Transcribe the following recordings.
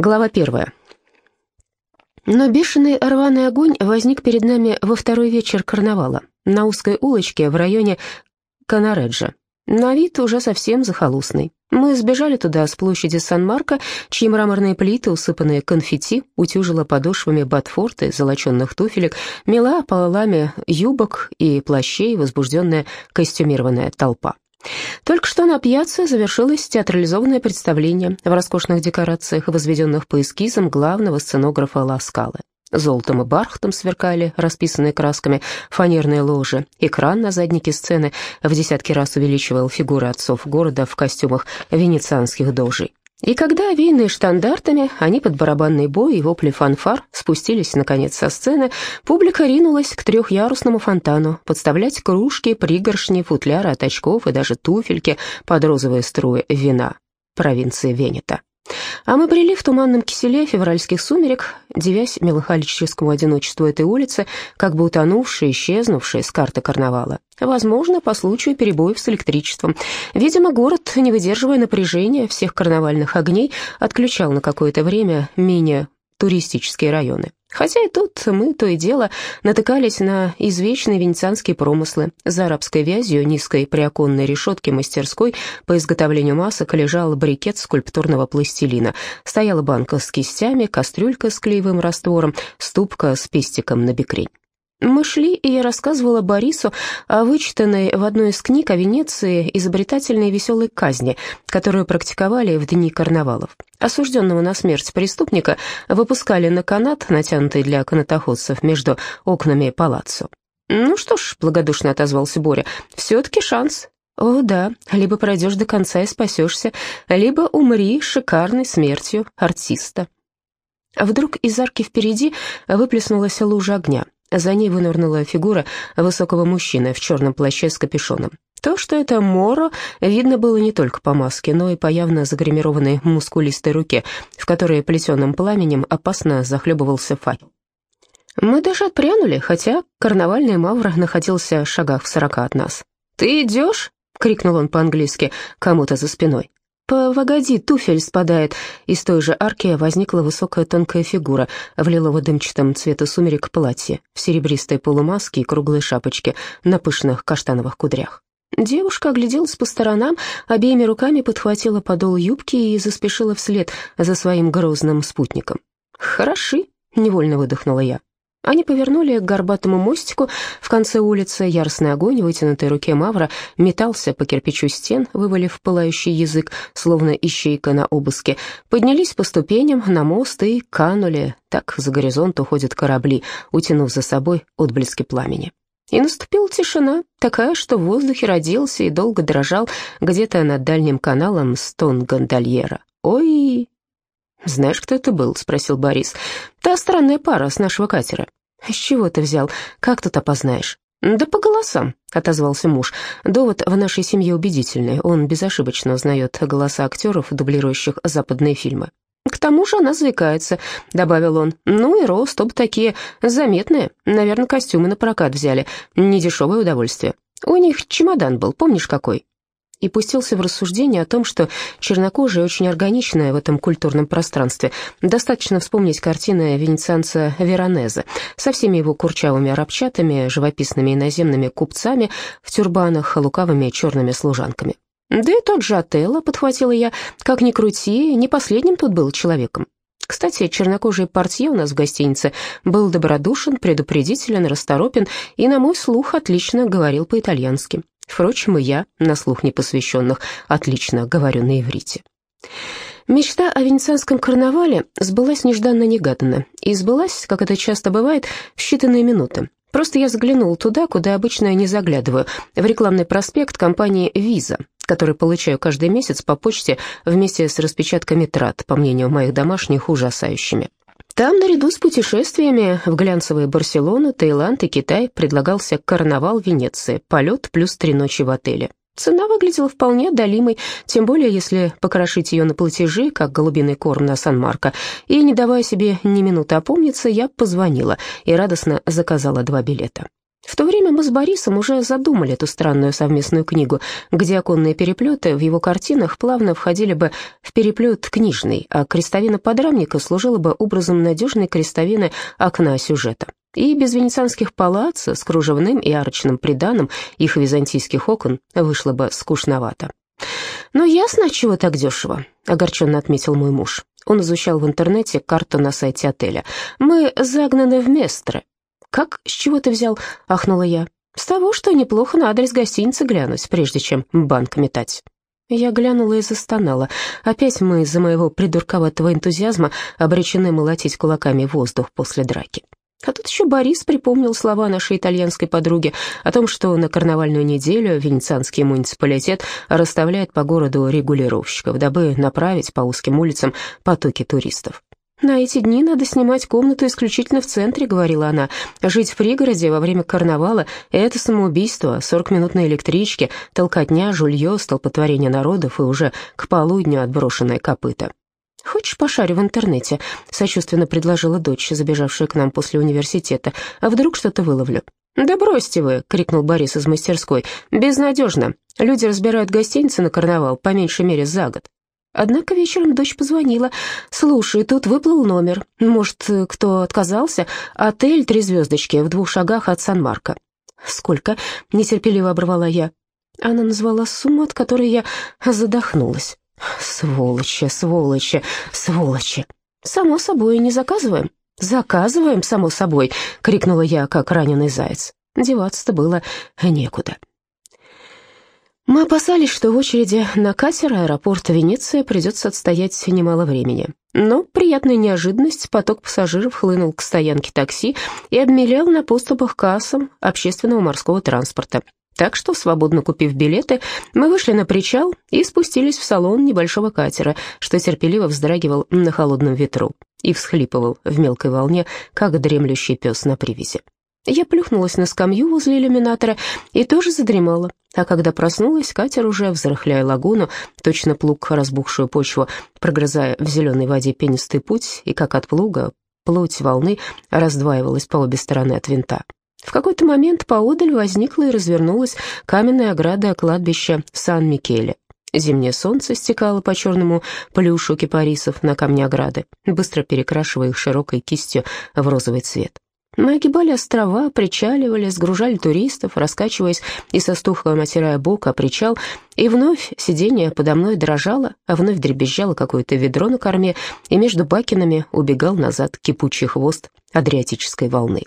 Глава первая. Но бешеный рваный огонь возник перед нами во второй вечер карнавала на узкой улочке в районе Канареджа. На вид уже совсем захолустный. Мы сбежали туда с площади Сан-Марко, чьи мраморные плиты, усыпанные конфетти, утюжила подошвами ботфорты, золоченных туфелек, мела пололами юбок и плащей возбужденная костюмированная толпа. Только что на пьяце завершилось театрализованное представление в роскошных декорациях, возведенных по эскизам главного сценографа Ласкалы. Золотом и бархатом сверкали, расписанные красками, фанерные ложи. Экран на заднике сцены в десятки раз увеличивал фигуры отцов города в костюмах венецианских дожей. И когда, овеянные штандартами, они под барабанный бой и вопли фанфар спустились, наконец, со сцены, публика ринулась к трехъярусному фонтану подставлять кружки, пригоршни, футляры от очков и даже туфельки под розовые струи вина провинции Венета. А мы брели в туманном киселе февральских сумерек, девясь меланхолическому одиночеству этой улицы, как бы утонувшие, исчезнувшие с карты карнавала. Возможно, по случаю перебоев с электричеством. Видимо, город, не выдерживая напряжения всех карнавальных огней, отключал на какое-то время менее туристические районы. Хотя и тут мы то и дело натыкались на извечные венецианские промыслы. За арабской вязью низкой приоконной решетки мастерской по изготовлению масок лежал брикет скульптурного пластилина. Стояла банка с кистями, кастрюлька с клеевым раствором, ступка с пестиком на бекрень. Мы шли, и я рассказывала Борису о вычитанной в одной из книг о Венеции изобретательной веселой казни, которую практиковали в дни карнавалов. Осужденного на смерть преступника выпускали на канат, натянутый для канатоходцев, между окнами палаццо. «Ну что ж», — благодушно отозвался Боря, — «все-таки шанс». «О, да, либо пройдешь до конца и спасешься, либо умри шикарной смертью артиста». Вдруг из арки впереди выплеснулась лужа огня. За ней вынырнула фигура высокого мужчины в черном плаще с капюшоном. То, что это Моро, видно было не только по маске, но и по явно загримированной мускулистой руке, в которой плетеным пламенем опасно захлебывался факел. Мы даже отпрянули, хотя карнавальный мавр находился в шагах в сорока от нас. «Ты идешь?» — крикнул он по-английски кому-то за спиной. «Погоди, туфель спадает!» Из той же арки возникла высокая тонкая фигура в лилово-дымчатом цвета сумерек платье, в серебристой полумаске и круглой шапочке на пышных каштановых кудрях. Девушка огляделась по сторонам, обеими руками подхватила подол юбки и заспешила вслед за своим грозным спутником. «Хороши!» — невольно выдохнула я. Они повернули к горбатому мостику в конце улицы. Яростный огонь вытянутой руке Мавра метался по кирпичу стен, вывалив пылающий язык, словно ищейка на обыске. Поднялись по ступеням на мост и канули. Так за горизонт уходят корабли, утянув за собой отблески пламени. И наступила тишина, такая, что в воздухе родился и долго дрожал где-то над дальним каналом стон гондольера. «Ой!» «Знаешь, кто это был?» — спросил Борис. «Та странная пара с нашего катера». «С чего ты взял? Как тут опознаешь?» «Да по голосам», — отозвался муж. «Довод в нашей семье убедительный. Он безошибочно узнает голоса актеров, дублирующих западные фильмы». «К тому же она заикается», — добавил он. «Ну и рост, оба такие заметные. Наверное, костюмы на прокат взяли. Недешевое удовольствие. У них чемодан был, помнишь какой?» И пустился в рассуждение о том, что чернокожие очень органичная в этом культурном пространстве. Достаточно вспомнить картины венецианца Веронезе со всеми его курчавыми арабчатами, живописными иноземными купцами в тюрбанах, лукавыми черными служанками. Да и тот же Отелло, подхватила я, как ни крути, не последним тут был человеком. Кстати, чернокожий портье у нас в гостинице был добродушен, предупредителен, расторопен и, на мой слух, отлично говорил по-итальянски. Впрочем, и я, на слух непосвященных, отлично говорю на иврите. Мечта о венецианском карнавале сбылась нежданно-негаданно, и сбылась, как это часто бывает, в считанные минуты. Просто я заглянул туда, куда обычно не заглядываю, в рекламный проспект компании «Виза», который получаю каждый месяц по почте вместе с распечатками трат, по мнению моих домашних, ужасающими. Там, наряду с путешествиями в глянцевые Барселону, Таиланд и Китай, предлагался карнавал Венеции, полет плюс три ночи в отеле. Цена выглядела вполне отдалимой, тем более если покрошить ее на платежи, как голубиный корм на Сан-Марко. И, не давая себе ни минуты опомниться, я позвонила и радостно заказала два билета. В то время мы с Борисом уже задумали эту странную совместную книгу, где оконные переплеты в его картинах плавно входили бы в переплет книжный, а крестовина подрамника служила бы образом надежной крестовины окна сюжета. И без венецианских палац с кружевным и арочным приданым их византийских окон вышло бы скучновато. «Ну, ясно, чего так дешево», — огорченно отметил мой муж. Он изучал в интернете карту на сайте отеля. «Мы загнаны в Местре». «Как? С чего ты взял?» — ахнула я. «С того, что неплохо на адрес гостиницы глянуть, прежде чем банк метать». Я глянула и застонала. Опять мы из-за моего придурковатого энтузиазма обречены молотить кулаками воздух после драки. А тут еще Борис припомнил слова нашей итальянской подруги о том, что на карнавальную неделю венецианский муниципалитет расставляет по городу регулировщиков, дабы направить по узким улицам потоки туристов. «На эти дни надо снимать комнату исключительно в центре», — говорила она. «Жить в пригороде во время карнавала — это самоубийство, 40 минут на электричке, толкотня, жулье, столпотворение народов и уже к полудню отброшенное копыта». «Хочешь, пошарю в интернете?» — сочувственно предложила дочь, забежавшая к нам после университета. «А вдруг что-то выловлю?» «Да бросьте вы!» — крикнул Борис из мастерской. «Безнадежно. Люди разбирают гостиницы на карнавал по меньшей мере за год». Однако вечером дочь позвонила. «Слушай, тут выплыл номер. Может, кто отказался? Отель «Три звездочки» в двух шагах от Сан-Марко». «Сколько?» — нетерпеливо оборвала я. Она назвала сумму, от которой я задохнулась. «Сволочи, сволочи, сволочи!» «Само собой, не заказываем?» «Заказываем, само собой!» — крикнула я, как раненый заяц. Деваться-то было некуда. Мы опасались, что в очереди на катер аэропорта Венеция придется отстоять немало времени. Но приятная неожиданность, поток пассажиров хлынул к стоянке такси и обмелел на поступах кассам общественного морского транспорта. Так что, свободно купив билеты, мы вышли на причал и спустились в салон небольшого катера, что терпеливо вздрагивал на холодном ветру и всхлипывал в мелкой волне, как дремлющий пес на привязи. Я плюхнулась на скамью возле иллюминатора и тоже задремала, а когда проснулась, катер уже, взрыхляя лагуну, точно плуг разбухшую почву, прогрызая в зеленой воде пенистый путь, и как от плуга плоть волны раздваивалась по обе стороны от винта. В какой-то момент поодаль возникла и развернулась каменная ограда кладбища Сан-Микеле. Зимнее солнце стекало по черному плюшу кипарисов на камни ограды, быстро перекрашивая их широкой кистью в розовый цвет. Мы острова, причаливали, сгружали туристов, раскачиваясь и со стухом отирая бок о причал, и вновь сиденье подо мной дрожало, а вновь дребезжало какое-то ведро на корме, и между бакинами убегал назад кипучий хвост адриатической волны.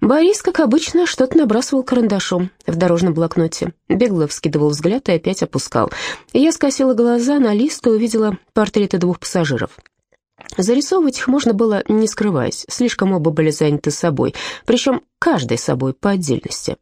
Борис, как обычно, что-то набрасывал карандашом в дорожном блокноте. Бегло вскидывал взгляд и опять опускал. Я скосила глаза на лист и увидела портреты двух пассажиров. Зарисовывать их можно было, не скрываясь, слишком оба были заняты собой, причем каждый собой по отдельности.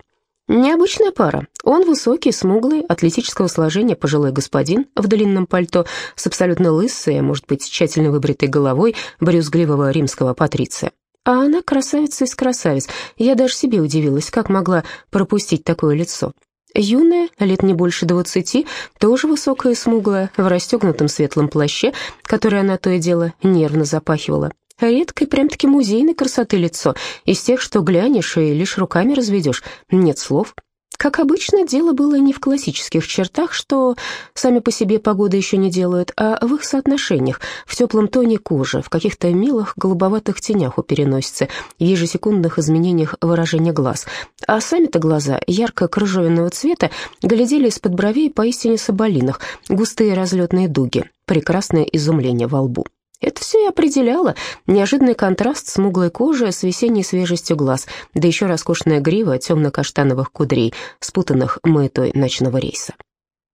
Необычная пара. Он высокий, смуглый, атлетического сложения пожилой господин в длинном пальто с абсолютно лысой, а может быть, тщательно выбритой головой брюзгливого римского патриция. А она красавица из красавиц. Я даже себе удивилась, как могла пропустить такое лицо. Юная, лет не больше двадцати, тоже высокая и смуглая, в расстегнутом светлом плаще, который она то и дело нервно запахивала. Редкой, прям-таки музейной красоты лицо, из тех, что глянешь и лишь руками разведешь, нет слов. Как обычно, дело было не в классических чертах, что сами по себе погоды еще не делают, а в их соотношениях, в теплом тоне кожи, в каких-то милых голубоватых тенях у переносицы, в ежесекундных изменениях выражения глаз. А сами-то глаза, ярко-крыжовенного цвета, глядели из-под бровей поистине соболиных, густые разлетные дуги, прекрасное изумление во лбу. Это все и определяло. Неожиданный контраст смуглой кожи с весенней свежестью глаз, да еще роскошная грива темно-каштановых кудрей, спутанных маятой ночного рейса.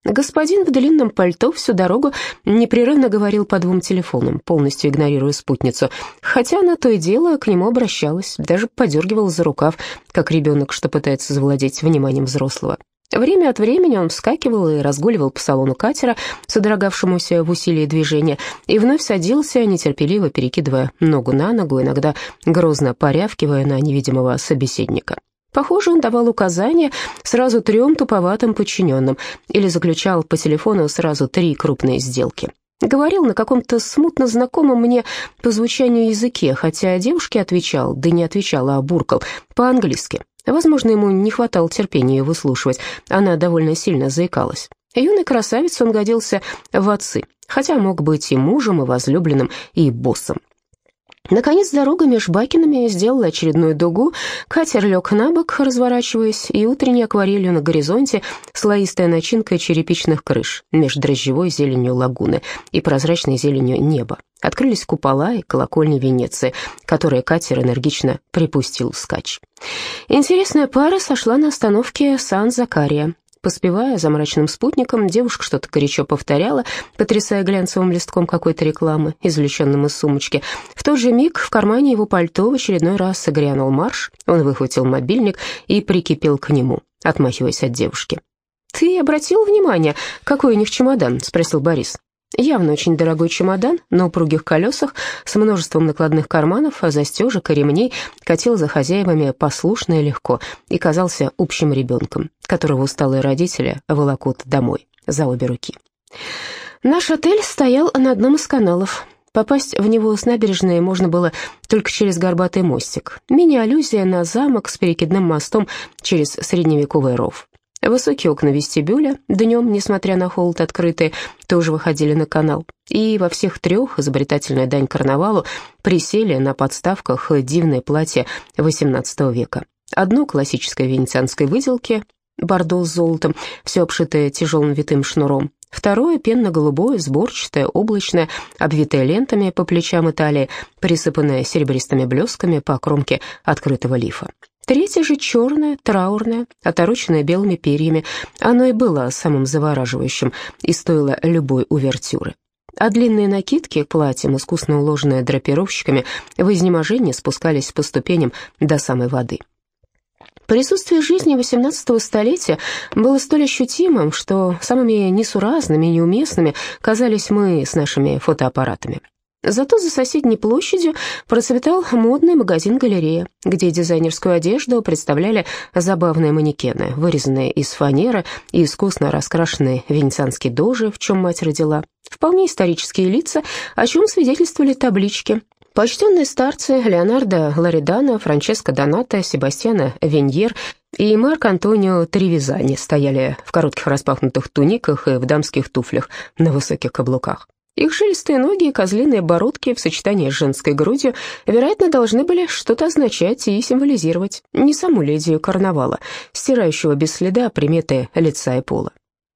Господин в длинном пальто всю дорогу непрерывно говорил по двум телефонам, полностью игнорируя спутницу, хотя на то и дело к нему обращалась, даже подергивала за рукав, как ребенок, что пытается завладеть вниманием взрослого. Время от времени он вскакивал и разгуливал по салону катера, содрогавшемуся в усилии движения, и вновь садился, нетерпеливо перекидывая ногу на ногу, иногда грозно порявкивая на невидимого собеседника. Похоже, он давал указания сразу трем туповатым подчиненным или заключал по телефону сразу три крупные сделки. Говорил на каком-то смутно знакомом мне по звучанию языке, хотя девушке отвечал, да не отвечал, а буркал, по-английски. Возможно, ему не хватало терпения выслушивать, она довольно сильно заикалась. Юный красавец он годился в отцы, хотя мог быть и мужем, и возлюбленным, и боссом. Наконец дорога меж Бакинами сделала очередную дугу, катер лег на бок, разворачиваясь, и утренней акварелью на горизонте слоистая начинка черепичных крыш меж дрожжевой зеленью лагуны и прозрачной зеленью неба. Открылись купола и колокольни Венеции, которые катер энергично припустил вскачь. Интересная пара сошла на остановке Сан-Закария. Поспевая за мрачным спутником, девушка что-то горячо повторяла, потрясая глянцевым листком какой-то рекламы, извлеченным из сумочки. В тот же миг в кармане его пальто в очередной раз согрянул марш, он выхватил мобильник и прикипел к нему, отмахиваясь от девушки. «Ты обратил внимание, какой у них чемодан?» — спросил Борис. Явно очень дорогой чемодан на упругих колесах с множеством накладных карманов, застежек и ремней катил за хозяевами послушно и легко и казался общим ребенком, которого усталые родители волокут домой за обе руки. Наш отель стоял на одном из каналов. Попасть в него с набережной можно было только через горбатый мостик. Мини-аллюзия на замок с перекидным мостом через средневековый ров. Высокие окна вестибюля, днем, несмотря на холод, открытые, тоже выходили на канал. И во всех трех, изобретательная дань карнавалу, присели на подставках дивные платья XVIII века. Одно классической венецианской выделки, бордо с золотом, все обшитое тяжелым витым шнуром. Второе пенно-голубое, сборчатое, облачное, обвитое лентами по плечам и талии, присыпанное серебристыми блесками по кромке открытого лифа. Третье же черное, траурное, отороченное белыми перьями. Оно и было самым завораживающим и стоило любой увертюры. А длинные накидки к платьям, искусно уложенные драпировщиками, в изнеможении спускались по ступеням до самой воды. Присутствие жизни XVIII столетия было столь ощутимым, что самыми несуразными и неуместными казались мы с нашими фотоаппаратами. Зато за соседней площадью процветал модный магазин-галерея, где дизайнерскую одежду представляли забавные манекены, вырезанные из фанеры и искусно раскрашенные венецианские дожи, в чем мать родила. Вполне исторические лица, о чем свидетельствовали таблички. Почтенные старцы Леонардо Лоридано, Франческо Донато, Себастьяна Веньер и Марк Антонио Тревизани стояли в коротких распахнутых туниках и в дамских туфлях на высоких каблуках. Их жилистые ноги и козлиные бородки в сочетании с женской грудью, вероятно, должны были что-то означать и символизировать не саму леди карнавала, стирающего без следа приметы лица и пола.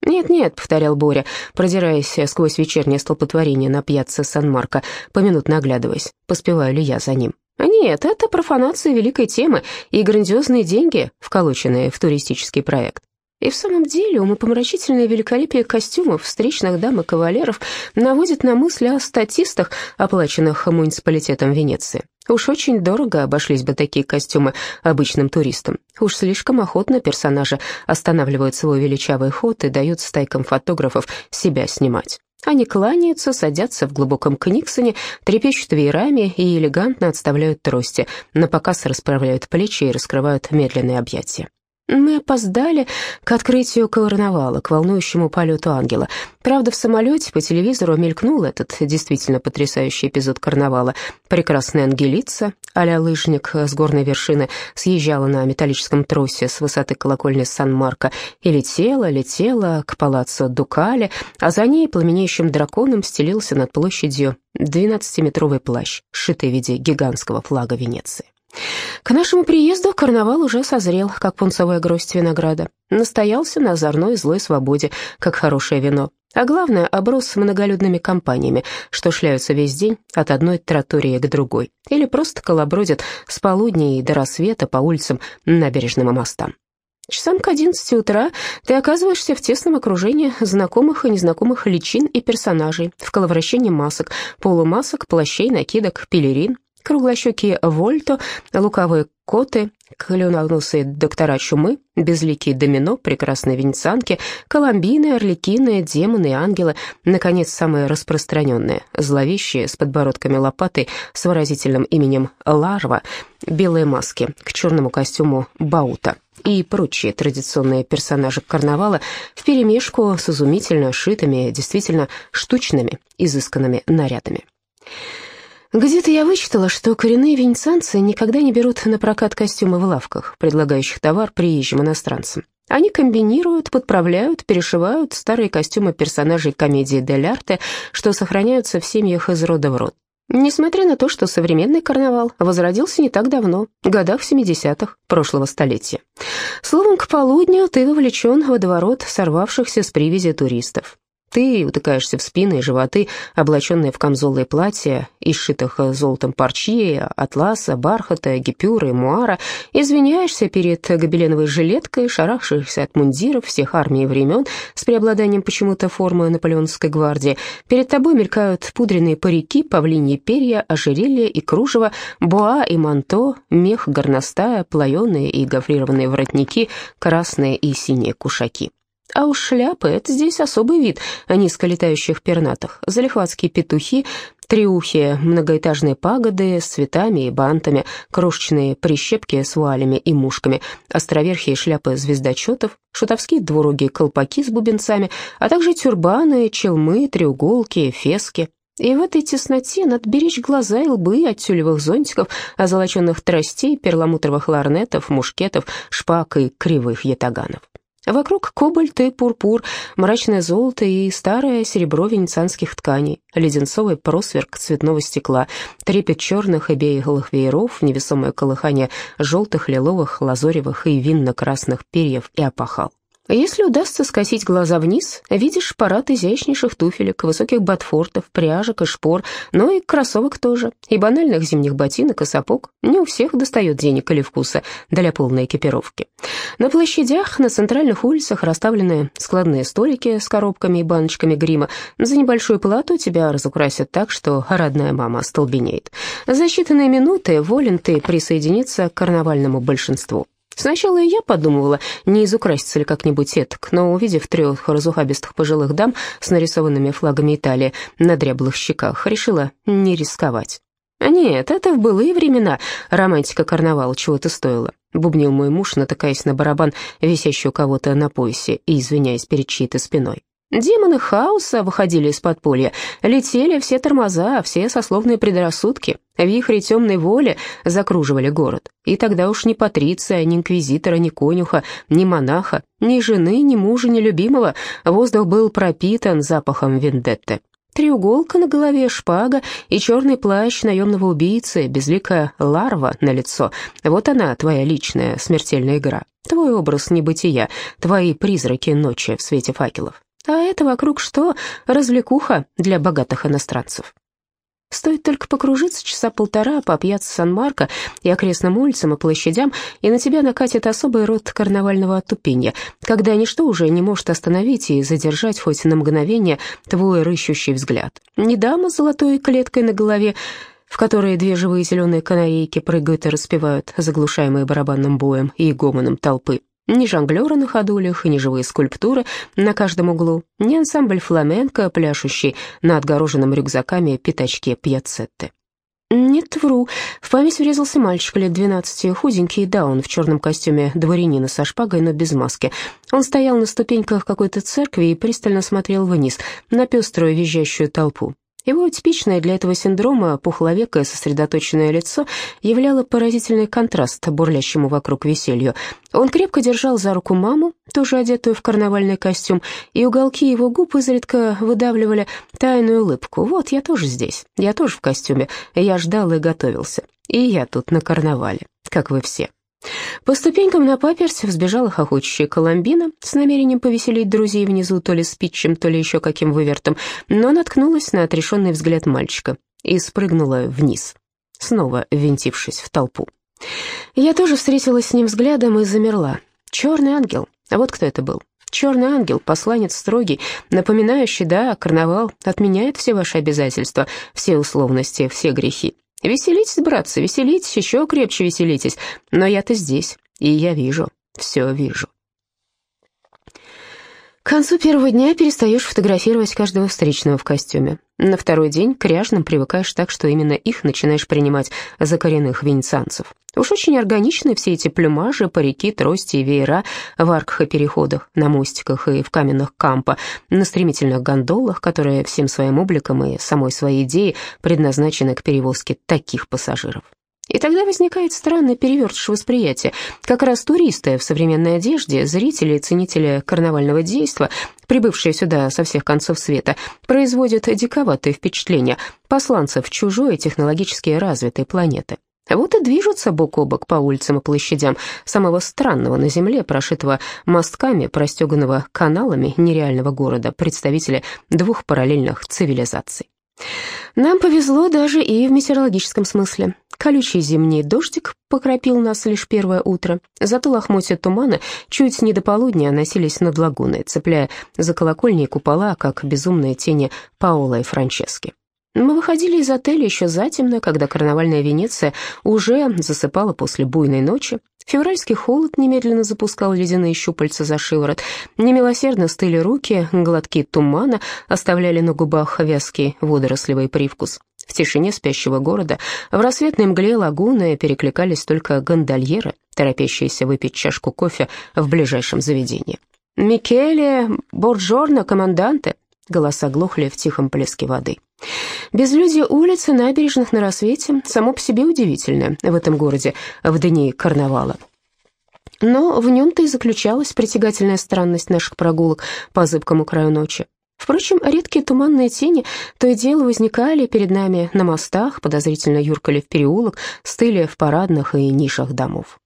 «Нет-нет», — повторял Боря, продираясь сквозь вечернее столпотворение на пьяце Сан-Марко, поминутно оглядываясь, поспеваю ли я за ним. «Нет, это профанация великой темы и грандиозные деньги, вколоченные в туристический проект. И в самом деле умопомрачительное великолепие костюмов встречных дам и кавалеров наводит на мысли о статистах, оплаченных муниципалитетом Венеции. Уж очень дорого обошлись бы такие костюмы обычным туристам. Уж слишком охотно персонажи останавливают свой величавый ход и дают стайкам фотографов себя снимать. Они кланяются, садятся в глубоком книгсоне, трепещут веерами и элегантно отставляют трости, на показ расправляют плечи и раскрывают медленные объятия. Мы опоздали к открытию карнавала, к волнующему полету ангела. Правда, в самолете по телевизору мелькнул этот действительно потрясающий эпизод карнавала. Прекрасная ангелица, а лыжник с горной вершины, съезжала на металлическом тросе с высоты колокольни Сан-Марко и летела, летела к палаццо Дукале, а за ней пламенеющим драконом стелился над площадью двенадцатиметровый плащ, сшитый в виде гигантского флага Венеции. К нашему приезду карнавал уже созрел, как пунцовая гроздь винограда. Настоялся на озорной злой свободе, как хорошее вино. А главное, оброс многолюдными компаниями, что шляются весь день от одной тротории к другой, или просто колобродят с полудня и до рассвета по улицам набережным и мостам. Часам к одиннадцати утра ты оказываешься в тесном окружении знакомых и незнакомых личин и персонажей, в коловращении масок, полумасок, плащей, накидок, пелерин, круглощекие вольто, лукавые коты, клюноносые доктора чумы, безликие домино, прекрасные венецианки, коломбины, орликины, демоны и ангелы, наконец, самые распространенные, зловещие, с подбородками лопатой, с выразительным именем Ларва, белые маски, к черному костюму Баута и прочие традиционные персонажи карнавала вперемешку с изумительно шитыми, действительно штучными, изысканными нарядами. Где-то я вычитала, что коренные венецианцы никогда не берут на прокат костюмы в лавках, предлагающих товар приезжим иностранцам. Они комбинируют, подправляют, перешивают старые костюмы персонажей комедии «Дель Арте», что сохраняются в семьях из рода в род. Несмотря на то, что современный карнавал возродился не так давно, в годах 70-х прошлого столетия. Словом, к полудню ты вовлечен в водоворот сорвавшихся с привязи туристов. Ты утыкаешься в спины и животы, облаченные в камзолы и платья, из сшитых золотом парчи, атласа, бархата, гипюра и муара, извиняешься перед гобеленовой жилеткой, шарахшихся от мундиров всех армий и времен с преобладанием почему-то формы наполеоновской гвардии. Перед тобой мелькают пудренные парики, павлиньи перья, ожерелья и кружево, буа и манто, мех горностая, плаеные и гофрированные воротники, красные и синие кушаки. А уж шляпы — это здесь особый вид низколетающих пернатых. Залихватские петухи, триухи, многоэтажные пагоды с цветами и бантами, крошечные прищепки с вуалями и мушками, островерхие шляпы звездочетов, шутовские двурогие колпаки с бубенцами, а также тюрбаны, челмы, треуголки, фески. И в этой тесноте надо беречь глаза и лбы от тюлевых зонтиков, озолоченных тростей, перламутровых ларнетов, мушкетов, шпаг и кривых ятаганов. Вокруг кобальт и пурпур, мрачное золото и старое серебро венецианских тканей, леденцовый просверк цветного стекла, трепет черных и белых вееров, невесомое колыхание желтых, лиловых, лазоревых и винно-красных перьев и опахал. Если удастся скосить глаза вниз, видишь парад изящнейших туфелек, высоких ботфортов, пряжек и шпор, но и кроссовок тоже, и банальных зимних ботинок и сапог. Не у всех достает денег или вкуса для полной экипировки. На площадях, на центральных улицах расставлены складные столики с коробками и баночками грима. За небольшую плату тебя разукрасят так, что родная мама столбенеет. За считанные минуты волен ты присоединиться к карнавальному большинству. Сначала я подумывала, не изукраситься ли как-нибудь этак, но, увидев трех разухабистых пожилых дам с нарисованными флагами Италии на дряблых щеках, решила не рисковать. «Нет, это в былые времена романтика карнавала чего-то стоила», — бубнил мой муж, натыкаясь на барабан, висящий у кого-то на поясе, и извиняясь перед чьей-то спиной. Демоны хаоса выходили из подполья, летели все тормоза, все сословные предрассудки, вихри темной воли закруживали город. И тогда уж ни патриция, ни инквизитора, ни конюха, ни монаха, ни жены, ни мужа, ни любимого, воздух был пропитан запахом вендетты. Треуголка на голове, шпага и черный плащ наемного убийцы, безликая ларва на лицо. Вот она, твоя личная смертельная игра. Твой образ небытия, твои призраки ночи в свете факелов. А это вокруг что? Развлекуха для богатых иностранцев. Стоит только покружиться часа полтора по пьяце Сан-Марко и окрестным улицам и площадям, и на тебя накатит особый род карнавального отупения, когда ничто уже не может остановить и задержать хоть на мгновение твой рыщущий взгляд. Не дама с золотой клеткой на голове, в которой две живые зеленые канарейки прыгают и распевают, заглушаемые барабанным боем и гомоном толпы, ни жонглеры на ходулях ни живые скульптуры на каждом углу, ни ансамбль фламенко, пляшущий на отгороженном рюкзаками пятачке пьяцетты. Нет, вру. В память врезался мальчик лет двенадцати, худенький даун в черном костюме дворянина со шпагой, но без маски. Он стоял на ступеньках какой-то церкви и пристально смотрел вниз на пеструю визжащую толпу. Его типичное для этого синдрома пухловекое сосредоточенное лицо являло поразительный контраст бурлящему вокруг веселью. Он крепко держал за руку маму, тоже одетую в карнавальный костюм, и уголки его губ изредка выдавливали тайную улыбку. «Вот, я тоже здесь, я тоже в костюме, я ждал и готовился, и я тут на карнавале, как вы все». По ступенькам на паперсть взбежала хохочущая Коломбина с намерением повеселить друзей внизу то ли спичем, то ли еще каким вывертом, но наткнулась на отрешенный взгляд мальчика и спрыгнула вниз, снова ввинтившись в толпу. Я тоже встретилась с ним взглядом и замерла. Черный ангел, а вот кто это был. Черный ангел, посланец строгий, напоминающий, да, карнавал отменяет все ваши обязательства, все условности, все грехи. Веселитесь, братцы, веселитесь, еще крепче веселитесь. Но я-то здесь, и я вижу, все вижу. К концу первого дня перестаешь фотографировать каждого встречного в костюме. На второй день к ряжным привыкаешь так, что именно их начинаешь принимать за коренных венецианцев. Уж очень органичны все эти плюмажи, парики, трости и веера в арках и переходах, на мостиках и в каменных кампо, на стремительных гондолах, которые всем своим обликом и самой своей идеей предназначены к перевозке таких пассажиров. И тогда возникает странный перевертыш восприятия. Как раз туристы в современной одежде, зрители и ценители карнавального действа, прибывшие сюда со всех концов света, производят диковатые впечатления посланцев чужой технологически развитой планеты. Вот и движутся бок о бок по улицам и площадям самого странного на Земле, прошитого мостками, простеганного каналами нереального города, представители двух параллельных цивилизаций. Нам повезло даже и в метеорологическом смысле. Колючий зимний дождик покропил нас лишь первое утро, зато лохмотья тумана чуть не до полудня носились над лагуной, цепляя за колокольни и купола, как безумные тени Паола и Франчески. Мы выходили из отеля еще затемно, когда карнавальная Венеция уже засыпала после буйной ночи. Февральский холод немедленно запускал ледяные щупальца за шиворот. Немилосердно стыли руки, глотки тумана оставляли на губах вязкий водорослевый привкус. В тишине спящего города, в рассветной мгле лагуны перекликались только гондольеры, торопящиеся выпить чашку кофе в ближайшем заведении. «Микеле, Борджорно, команданте!» Голоса глохли в тихом плеске воды. Безлюдье улиц и набережных на рассвете само по себе удивительное в этом городе в дни карнавала. Но в нем-то и заключалась притягательная странность наших прогулок по зыбкому краю ночи. Впрочем, редкие туманные тени то и дело возникали перед нами на мостах, подозрительно юркали в переулок, стыли в парадных и нишах домов.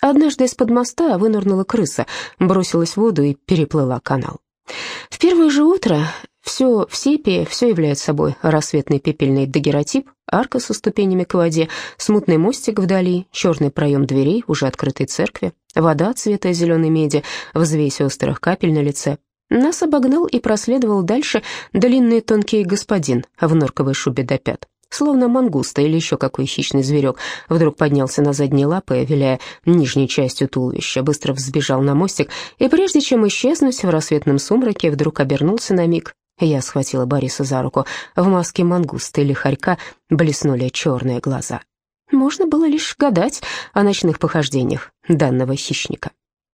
Однажды из-под моста вынырнула крыса, бросилась в воду и переплыла канал. В первое же утро все в сепии, все является собой рассветный пепельный дагеротип, арка со ступенями к воде, смутный мостик вдали, черный проем дверей уже открытой церкви, вода цвета зеленой меди, взвесь острых капель на лице. Нас обогнал и проследовал дальше длинный тонкий господин в норковой шубе до пят. Словно мангуста или еще какой хищный зверек, вдруг поднялся на задние лапы, виляя нижней частью туловища, быстро взбежал на мостик и, прежде чем исчезнуть в рассветном сумраке, вдруг обернулся на миг. Я схватила Бориса за руку. В маске мангуста или хорька блеснули черные глаза. Можно было лишь гадать о ночных похождениях данного хищника.